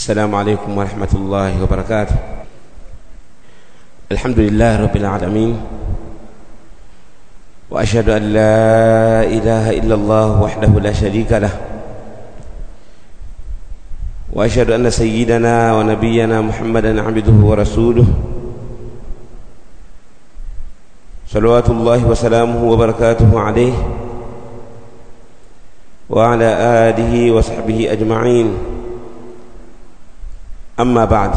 السلام عليكم ورحمة الله وبركاته. الحمد لله رب العالمين. وأشهد أن لا إله إلا الله وحده لا شريك له. وأشهد أن سيدنا ونبينا محمدا عبده ورسوله. صلوات الله وسلامه وبركاته عليه. وعلى آله وصحبه أجمعين. أما بعد.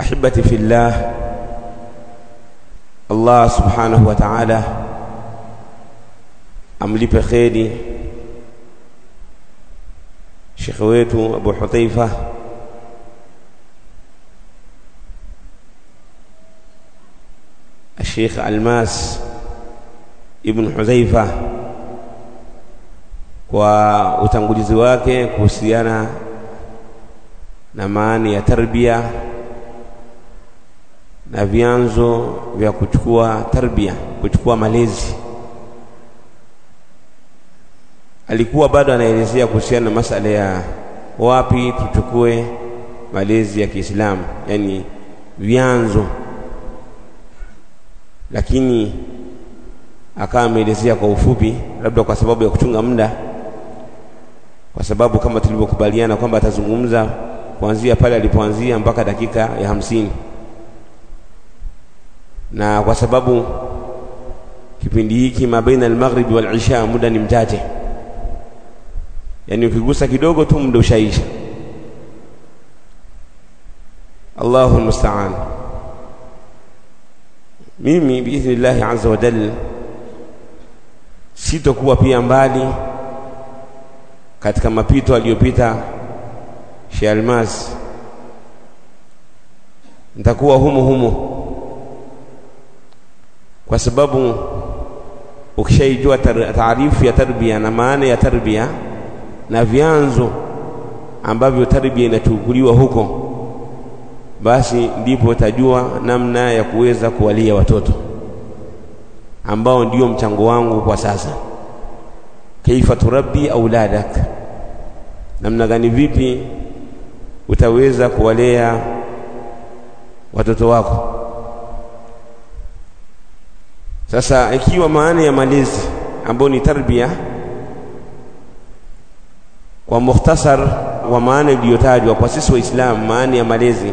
أحبتي في الله الله سبحانه وتعالى أملي بخيري شيخويته أبو حطيفة الشيخ ألماس ابن حذيفة. Kwa utangulizi wake kuhusiana na maana ya tarbia na vyanzo vya kuchukua tarbia, kuchukua malezi. Alikuwa bado anaelezea kuhusiana na masala ya wapi tuchukue malezi ya Kiislamu, yani vyanzo, lakini akawa ameelezea kwa ufupi, labda kwa sababu ya kuchunga muda, kwa sababu kama tulivyokubaliana kwamba atazungumza kuanzia pale alipoanzia mpaka dakika ya hamsini na kwa sababu kipindi hiki mabaina al-maghrib wal isha muda ni mchache, yani ukigusa kidogo tu muda ushaisha. Allahu musta'an. Mimi biidhnillahi azza wa jalla sitokuwa pia mbali katika mapito aliyopita Sheikh Almas, nitakuwa humo humo kwa sababu ukishaijua taarifu ya tarbia na maana ya tarbia na vyanzo ambavyo tarbia inachukuliwa huko, basi ndipo utajua namna ya kuweza kuwalia watoto ambao ndio mchango wangu kwa sasa. Kaifa turabbi auladak, namna gani, vipi utaweza kuwalea watoto wako. Sasa ikiwa maana ya malezi ambayo ni tarbia kwa mukhtasar wa maana iliyotajwa kwa sisi Waislamu, maana ya malezi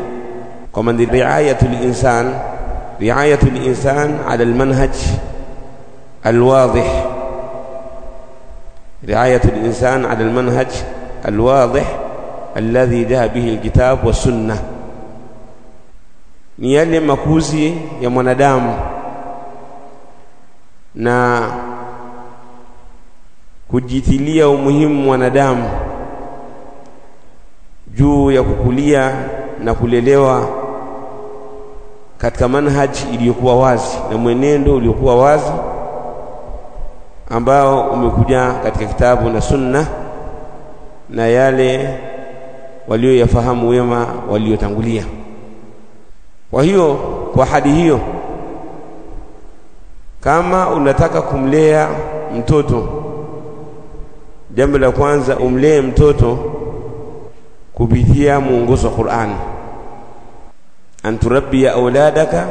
kwamba ni riayatul insan, riayatul insan ala almanhaj alwadih, riayatul insan ala almanhaj alwadih alladhi jaa bihi alkitab wa sunna, ni yale makuzi ya mwanadamu. Na kujitilia umuhimu mwanadamu juu ya kukulia na kulelewa katika manhaji iliyokuwa wazi na mwenendo uliokuwa wazi ambao umekuja katika kitabu na sunna na yale walioyafahamu wema waliotangulia. Kwa hiyo kwa hadi hiyo kama unataka kumlea mtoto, jambo la kwanza umlee mtoto kupitia mwongozo wa Qur'an, an turabbiya auladaka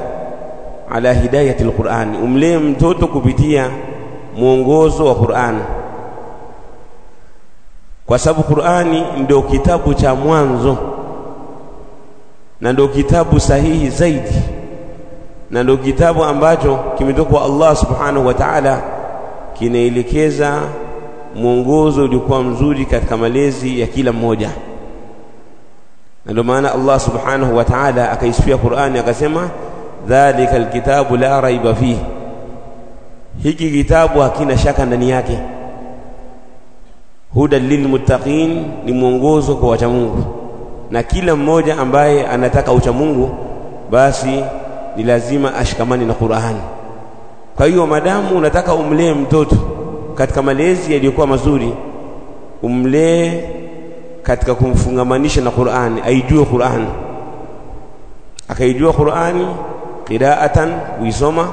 ala hidayati alquran, umlee mtoto kupitia mwongozo wa Qur'an, kwa sababu Qur'ani ndio kitabu cha mwanzo na ndio kitabu sahihi zaidi na ndio kitabu ambacho kimetoka kwa Allah subhanahu wa ta'ala, kinaelekeza mwongozo uliokuwa mzuri katika malezi ya kila mmoja. Na ndio maana Allah subhanahu wa ta'ala akaisifia Qur'ani akasema, dhalika alkitabu la raiba fihi, hiki kitabu hakina shaka ndani yake. Hudan lilmuttaqin, ni mwongozo kwa wacha Mungu, na kila mmoja ambaye anataka ucha Mungu basi ni lazima ashikamani na Qur'ani. Kwa hiyo madamu unataka umlee mtoto katika malezi yaliyokuwa mazuri, umlee katika kumfungamanisha na Qur'ani, aijue Qur'ani, akaijua Qur'ani qiraatan, kuisoma,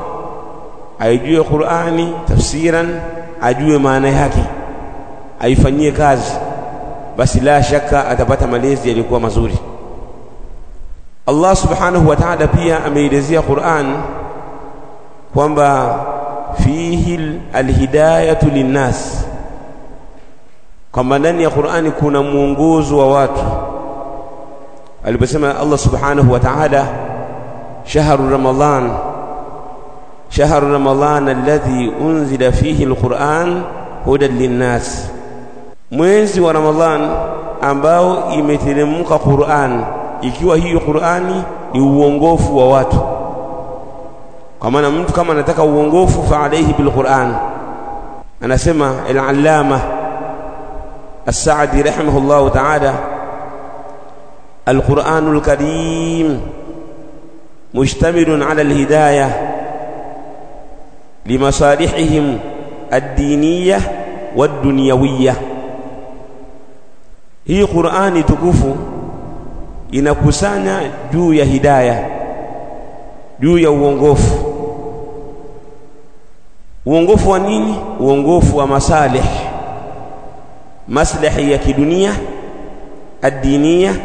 aijue Qur'ani tafsiran, ajue maana yake, aifanyie kazi basi la shaka atapata malezi yaliyokuwa mazuri Allah subhanahu wa ta'ala pia ameelezea Qur'an kwamba fihi alhidayatu linnas kwamba ndani ya Qur'ani kuna mwongozo wa watu aliposema Allah subhanahu wa ta'ala shahru ramadan shahru ramadan alladhi unzila fihi alquran hudan linnas mwezi wa ramadhan ambao imeteremka Qur'an ikiwa hiyo Qur'ani ni uongofu wa watu kwa maana mtu kama anataka uongofu fa alayhi bil Qur'an anasema al-allama السعدي رحمه الله تعالى القرآن الكريم مشتمل على الهداية لمصالحهم الدينية والدنيوية hii Qur'ani tukufu inakusanya juu ya hidaya juu ya uongofu. Uongofu wa nini? Uongofu wa masalih. Maslahi ya kidunia addinia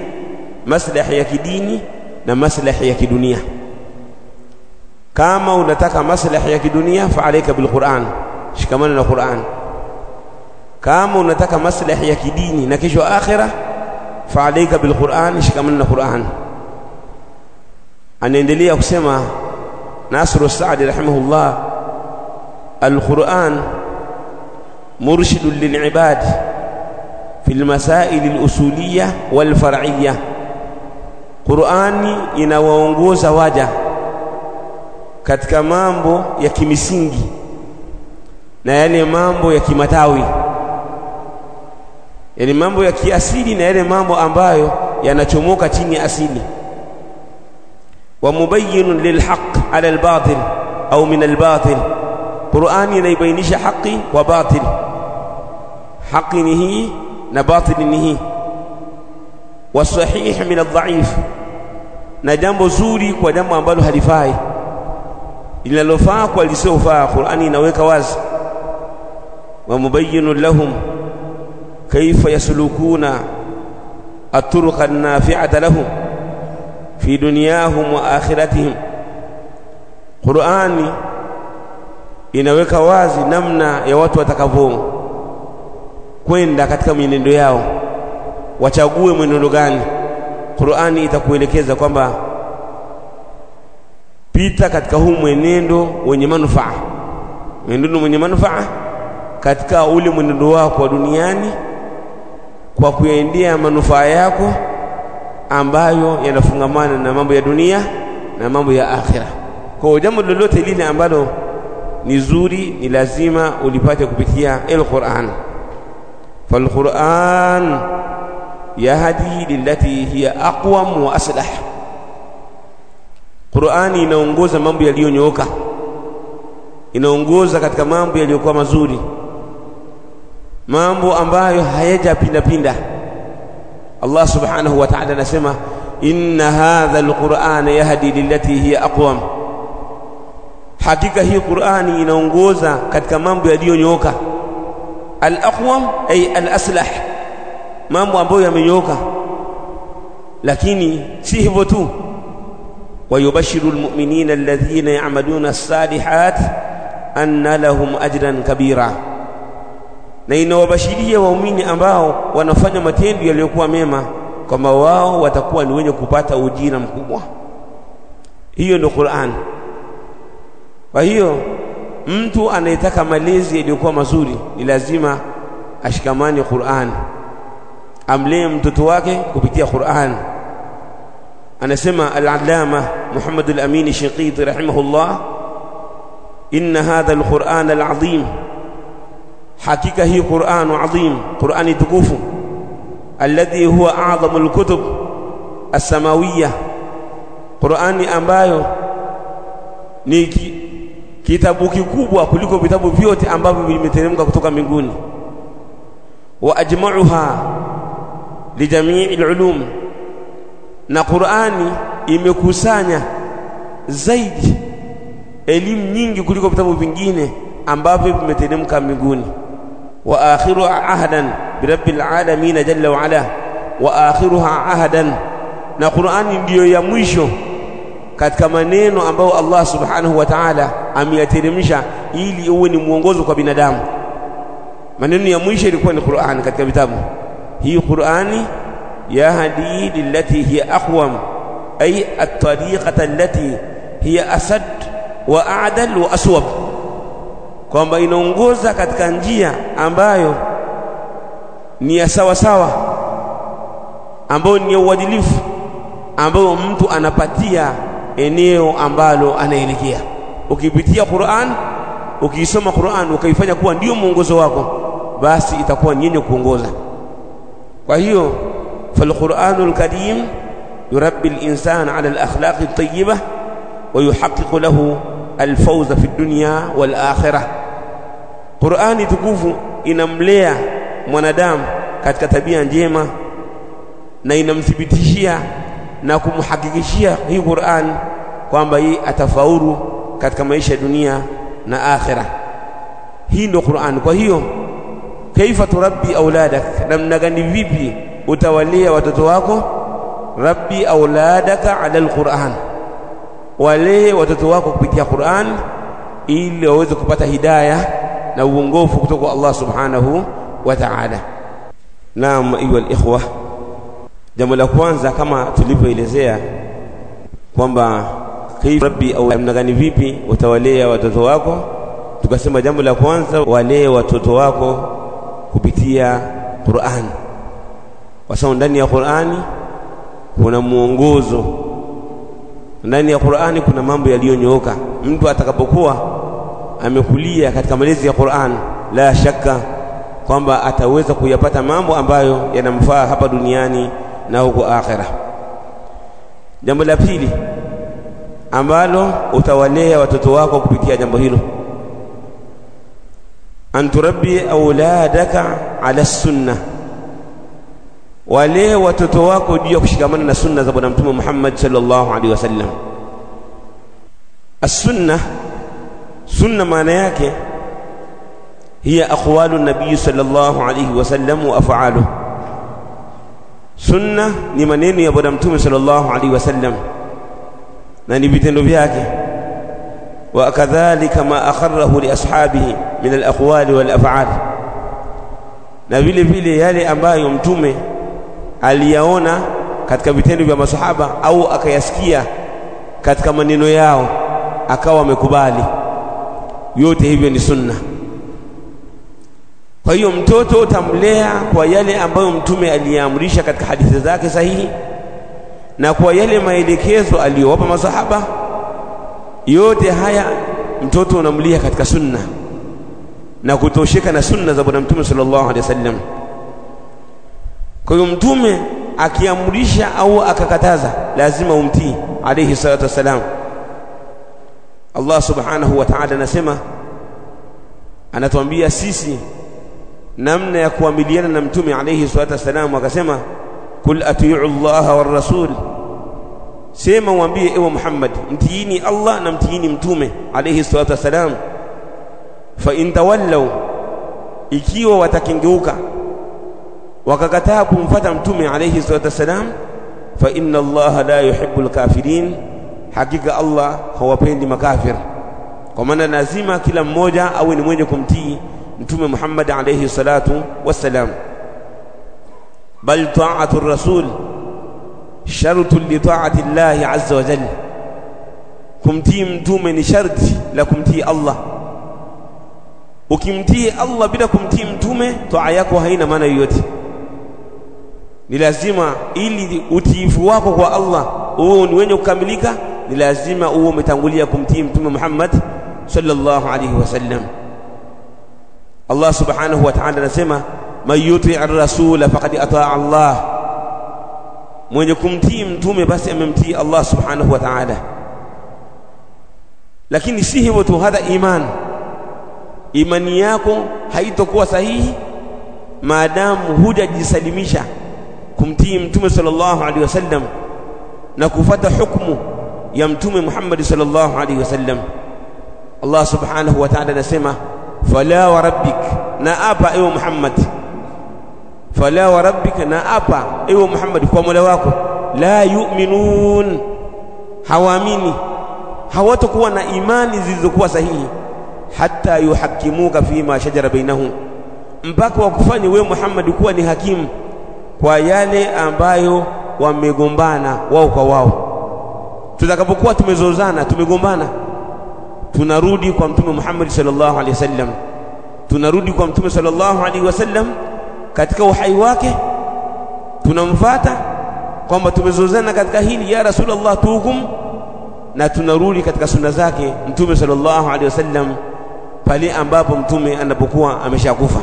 maslahi ya kidini na maslahi ya kidunia. Kama unataka maslahi ya kidunia fa alayka bilquran shikamana na Qur'an kama unataka maslahi ya kidini na kesho akhira faalaika bilquran shikamana na quran. Anaendelea kusema nasru saadi rahimahullah alquran murshidun lilibad fi lmasaili lusuliya walfaraiya qurani inawaongoza waja katika mambo ya kimisingi na yale mambo ya kimatawi yani mambo ya kiasili na yale mambo ambayo yanachomoka chini asili. Wa mubayyinun lilhaq ala albatil au min albatil. Qur'ani inaibainisha haki wa batil. Haki ni hii na batili ni hii. Wasahih min adhaif na jambo zuri kwa jambo ambalo halifai. Linalofaa kwa lisiofaa Qur'ani inaweka wazi. Wa mubayyinun lahum kayfa yaslukuna الطرق النافعة fi dunyahum wa akhiratihim Qur'ani inaweka wazi namna ya watu watakavyo kwenda katika mwenendo yao. Wachague mwenendo gani? Qur'ani itakuelekeza kwamba pita katika huu mwenendo wenye manufaa. Mwenendo mwenye manufaa katika ule mwenendo wako wa duniani kwa kuendea manufaa yako ambayo yanafungamana na mambo ya dunia na mambo ya akhira. Kwa jambo lolote lile ambalo ni zuri, ni lazima ulipate kupitia al-Qur'an. Fal-Qur'an yahdi lilati hiya aqwam wa aslah. Qur'ani inaongoza mambo yaliyonyooka, inaongoza katika mambo yaliyokuwa mazuri mambo ambayo hayajapindapinda. Allah subhanahu wa ta'ala anasema inna hadha alqur'ana yahdi lillati hiya aqwam. Hakika hii Qur'ani inaongoza katika mambo yaliyonyooka. Al-aqwam ay al-aslah mambo ambayo yamenyooka. Lakini si hivyo tu. Wayubashiru almu'minina alladhina ya'maluna as-salihat anna lahum ajran kabira na inawabashiria waumini ambao wanafanya matendo yaliyokuwa mema kwamba wao watakuwa ni wenye kupata ujira mkubwa. Hiyo ndio Qur'an. Kwa hiyo mtu anayetaka malezi yaliyokuwa mazuri ni lazima ashikamane Qur'an. Amlee mtoto wake kupitia Qur'an. Anasema al-allama Muhammad al-Amin Shiqiti rahimahullah inna hadha al-Qur'an al-azim hakika hii Qur'an adhim Qur'ani tukufu alladhi huwa a'zamu alkutub as-samawiyya. Qur'ani ambayo ni kitabu kikubwa kuliko vitabu vyote ambavyo vimeteremka kutoka mbinguni. Wa ajma'uha li jami'i al-ulum na Qur'ani imekusanya zaidi elimu nyingi kuliko vitabu vingine ambavyo vimeteremka mbinguni birabbil alamin jalla wa ala wa akhiruha ahdan na Qur'ani ndiyo ya mwisho katika maneno ambayo Allah subhanahu wa ta'ala ameyateremsha ili uwe ni mwongozo kwa binadamu maneno ya mwisho ilikuwa ni Qur'an katika vitabu hii Qur'ani yahdi lillati hiya aqwam ay at-tariqata allati hiya asad wa a'dal wa aswab kwamba inaongoza katika njia ambayo ni ya sawa sawa ambayo ni ya uadilifu ambayo mtu anapatia eneo ambalo anaelekea. Ukipitia Qur'an ukiisoma Qur'an ukaifanya kuwa ndio mwongozo wako basi itakuwa ni yenye kuongoza. Kwa hiyo falquranul karim yurabbi al-insan ala al-akhlaq at-tayyibah wa yuhaqqiqu lahu al-fawza fi dunya wal akhirah. Qur'ani tukufu inamlea mwanadamu katika tabia njema na inamthibitishia na kumhakikishia hii Qur'an kwamba yeye atafaulu katika maisha ya dunia na akhira hii ndio Qur'an. Kwa hiyo kaifa turabbi auladak namna gani vipi utawalia watoto wako? Rabbi auladaka ala alquran walee watoto wako kupitia Qur'an ili waweze kupata hidayah na uongofu kutoka kwa Allah subhanahu wa ta'ala. Naam ayuha alikhwa jambo la kwanza kama tulivyoelezea kwamba kaifa rabbi au namna gani vipi utawalea watoto wako tukasema jambo la kwanza walee watoto wako kupitia Qur'an. Kwa sababu ndani ya Qur'ani kuna mwongozo ndani ya Qur'ani kuna mambo yaliyonyooka. Mtu atakapokuwa amekulia katika malezi ya Qur'an la shaka kwamba ataweza kuyapata mambo ambayo yanamfaa hapa duniani na huko akhera. Jambo la pili ambalo utawalea watoto wako kupitia jambo hilo. An turabbi auladaka ala sunna walee watoto wako juu ya kushikamana na sunna za bwana mtume Muhammad sallallahu alaihi wasallam as-sunna sunna maana yake hiya aqwalu nabii sallallahu alaihi wasallam wa af'aluhu sunna ni maneno ya bwana mtume sallallahu alaihi wasallam na ni vitendo vyake akharrahu li ashabihi min al-aqwali wal af'al na vile vile yale ambayo mtume aliyaona katika vitendo vya masahaba au akayasikia katika maneno yao akawa amekubali. Yote hivyo ni sunna. Kwa hiyo mtoto utamlea kwa yale ambayo mtume aliyaamrisha katika hadithi zake sahihi na kwa yale maelekezo aliyowapa masahaba yote haya mtoto unamlia katika sunna na kutosheka na sunna za bwana mtume sallallahu alaihi wasallam kwa hiyo mtume akiamrisha au akakataza lazima umtii alayhi salatu wasalam Allah subhanahu wa ta'ala anasema anatuambia sisi namna ya kuamiliana na mtume alayhi salatu wasalam akasema kul atiu Allah warrasul sema mwambie ewe Muhammad mtiini Allah na mtiini mtume alayhi salatu wasalam fa in tawallaw ikiwa watakengeuka wakakataa kumfuata mtume alayhi salatu wasalam fa inna Allah la yuhibbul kafirin. Hakika Allah hawapendi makafir. Kwa maana lazima kila mmoja awe ni mwenye kumtii mtume Muhammad alayhi salatu wassalam. Bal ta'atu rasul shartu li ta'ati Allah azza wa jalla. Kumtii mtume ni sharti la kumtii Allah. Ukimtii Allah bila kumtii mtume toa yako haina maana yoyote ni lazima ili utiifu wako kwa Allah uwe ni wenye kukamilika ni lazima uwe umetangulia kumtii mtume Muhammad sallallahu alayhi wasallam Allah subhanahu wa ta'ala anasema man yuti ar-rasula faqad ataa Allah mwenye kumtii mtume basi amemtii Allah subhanahu wa ta'ala lakini si hivyo tu hadha iman imani yako haitokuwa sahihi maadamu hujajisalimisha kumtii mtume sallallahu alaihi wasallam na kufuata hukumu ya mtume Muhammad sallallahu alaihi wasallam Allah subhanahu wa ta'ala anasema fala wa rabbik na apa ewe Muhammad fala wa rabbik na apa ewe Muhammad kwa Mola wako la yu'minun hawaamini hawatakuwa na imani zilizokuwa sahihi hata yuhakimuka fima shajara bainahum mpaka wakufanye wewe Muhammad kuwa ni hakimu kwa yale ambayo wamegombana wao kwa wao. Tutakapokuwa tumezozana tumegombana tunarudi kwa mtume Muhammad sallallahu alaihi wasallam. Tunarudi kwa mtume sallallahu alaihi wasallam katika uhai wake. Tunamfata kwamba tumezozana katika hili ya rasulullah tuhukum na tunarudi katika sunna zake mtume sallallahu alaihi wasallam pale ambapo mtume anapokuwa ameshakufa.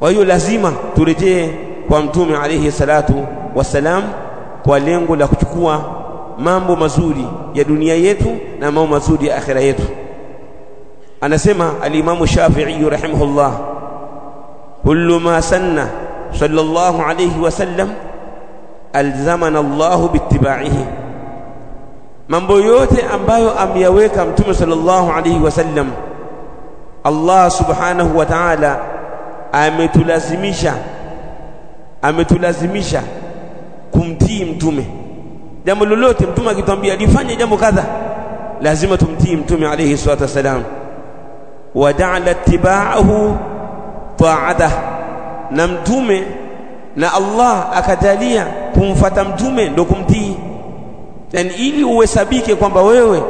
Kwa hiyo lazima turejee kwa mtume alayhi salatu wassalam kwa lengo la kuchukua mambo mazuri ya dunia yetu na mambo mazuri ya akhira yetu. Anasema alimamu shafi'i rahimahullah kullu ma sanna sallallahu alayhi wasallam alzamana Allah bittiba'ihi. Mambo yote ambayo ameyaweka mtume sallallahu alayhi wasallam Allah subhanahu wa ta'ala ametulazimisha ametulazimisha kumtii mtume. Jambo lolote mtume akitwambia lifanye jambo kadha lazima tumtii mtume alayhi salatu wasalam wa ja'ala ittiba'ahu ta'atah na mtume na Allah akajalia kumfata mtume ndo kumtii. Yani ili uhesabike kwamba wewe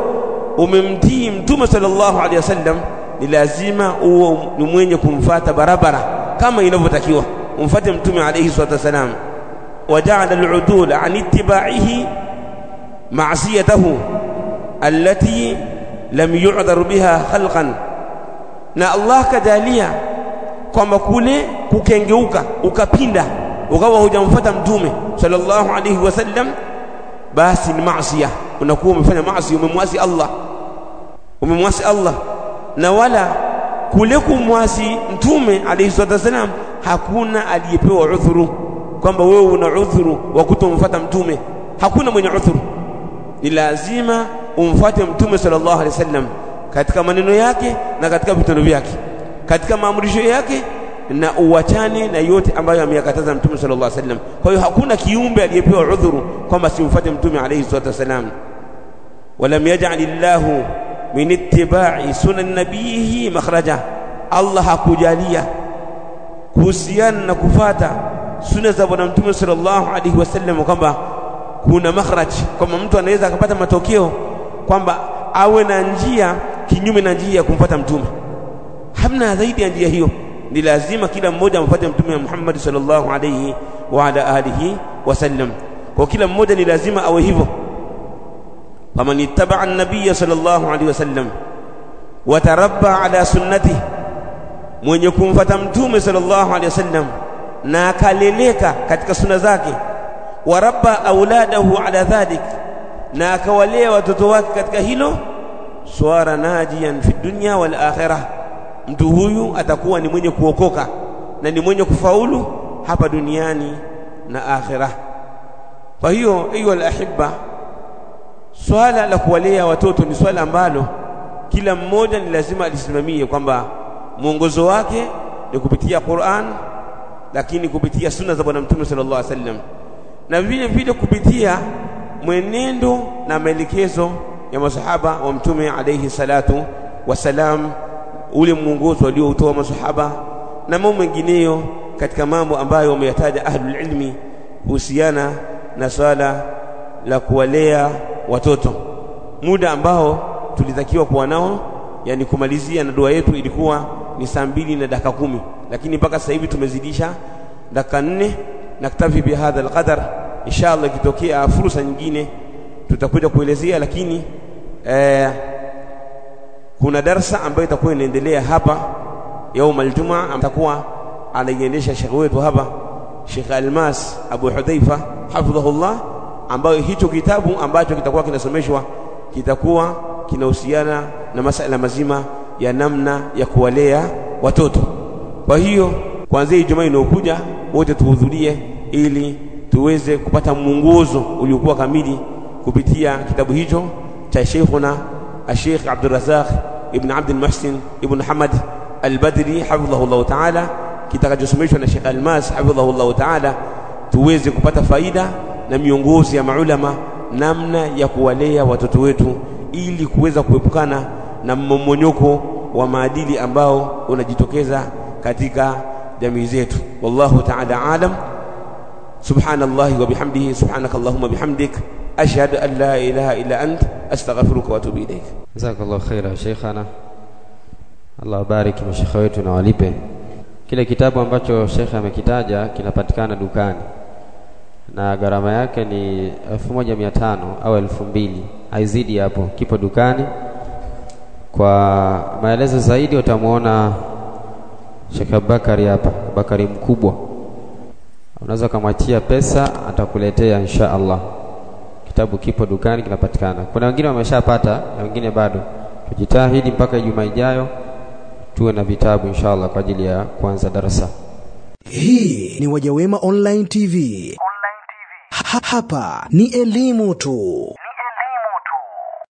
umemtii mtume sallallahu alaihi wasallam ni lazima uwe ni mwenye kumfata barabara kama inavyotakiwa ومفتي متومي عليه الصلاة والسلام وجعل العدول عن اتباعه معصيته التي لم يعذر بها خلقا. نا الله كداليا كما كولي كوكينجوكا وكابيندا وكما هو جمفتا متومي صلى الله عليه وسلم باس المعصية. ونكون مفتي معصية مواسي الله. ومن مواسي الله. نوالا ولا مواسي واسي متومي عليه الصلاة والسلام. Hakuna aliyepewa udhuru kwamba wewe una udhuru wa kutomfuata mtume. Hakuna mwenye udhuru. Ni lazima umfuate mtume sallallahu alaihi wasallam katika maneno yake na katika vitendo vyake katika maamrisho yake na uwachane na yote ambayo ameyakataza mtume sallallahu alaihi wasallam. Kwa hiyo hakuna kiumbe aliyepewa udhuru kwamba simfuate mtume alaihi salatu wasallam walam yaj'al illahu min ittiba'i sunan nabiyhi makhraja. Allah hakujalia kuhusiana na kufata sunna za bwana mtume sallallahu alaihi wasallam kwamba kuna makhraj kwamba mtu anaweza akapata matokeo kwamba awe na njia kinyume na njia ya kumfuata mtume. Hamna zaidi ya njia hiyo. Ni lazima kila mmoja amfuate mtume Muhammad sallallahu alaihi wa ala alihi wasallam. Kwa kila mmoja ni lazima awe hivyo. Faman ittaba an-nabiy sallallahu alaihi wasallam wa tarabba ala sunnatihi mwenye kumfuata mtume sallallahu alaihi wasallam na akaleleka katika suna zake. Warabba auladahu ala dhalik na akawalea watoto wake katika hilo swara najiyan fi dunya wal akhirah. Mtu huyu atakuwa ni mwenye kuokoka na ni mwenye kufaulu hapa duniani na akhirah. Kwa hiyo ayu alahibba swala la kuwalea watoto ni swala ambalo kila mmoja ni lazima alisimamie kwamba mwongozo wake ni kupitia Qur'an lakini kupitia sunna za bwana mtume sallallahu alaihi wasallam. Na vile vile kupitia mwenendo na maelekezo ya masahaba wa mtume alayhi salatu wasalam ule mwongozo walioutoa masahaba na mambo mengineyo katika mambo ambayo wameyataja ahlul ilmi kuhusiana na swala la kuwalea watoto. Muda ambao tulitakiwa kuwa nao yani kumalizia na dua yetu ilikuwa ni saa mbili na dakika kumi. Lakini mpaka sasa hivi tumezidisha dakika nne naktafi bihadha alqadar. Inshallah ikitokea fursa nyingine tutakuja kuelezea lakini eh, kuna darsa ambayo itakuwa inaendelea hapa yaum aljumaa atakuwa anaiendesha shekhe wetu hapa Sheikh Almas Abu Hudhaifa hafidhahullah ambayo hicho kitabu ambacho kitakuwa kinasomeshwa kitakuwa kinahusiana na masala mazima ya namna ya kuwalea watoto. Kwa hiyo kuanzia Ijumaa inayokuja wote tuhudhurie ili tuweze kupata mwongozo uliokuwa kamili kupitia kitabu hicho cha Sheikhuna Sheikh Abdul ibn ibn Abdul Muhsin ibn Hamad Al-Badri hafidhahullahu ta'ala kitakachosomeshwa na Sheikh Almas hafidhahullahu ta'ala tuweze kupata faida na miongozo ya maulama namna ya kuwalea watoto wetu ili kuweza kuepukana na mmomonyoko wa maadili ambao unajitokeza katika jamii zetu. Wallahu ta'ala alam. Subhanallahi wa bihamdihi subhanakallahumma bihamdik. Ashhadu an la ilaha illa ant. Astaghfiruka wa atubu ilayk. Jazakallahu khaira sheikhana. Allah bariki mashekhe wetu na walipe kile kitabu ambacho shekhe amekitaja kinapatikana dukani. Na gharama yake ni elfu moja mia tano au elfu mbili. Haizidi hapo. Kipo dukani kwa maelezo zaidi utamwona Sheikh Abubakari hapa Bakari mkubwa. Unaweza kumwachia pesa atakuletea insha Allah kitabu kipo dukani kinapatikana. Kuna wengine wameshapata na wengine bado. Tujitahidi mpaka Ijumaa ijayo tuwe na vitabu insha Allah kwa ajili ya kuanza darasa. Hii ni Wajawema Online TV. Ha hapa ni elimu tu.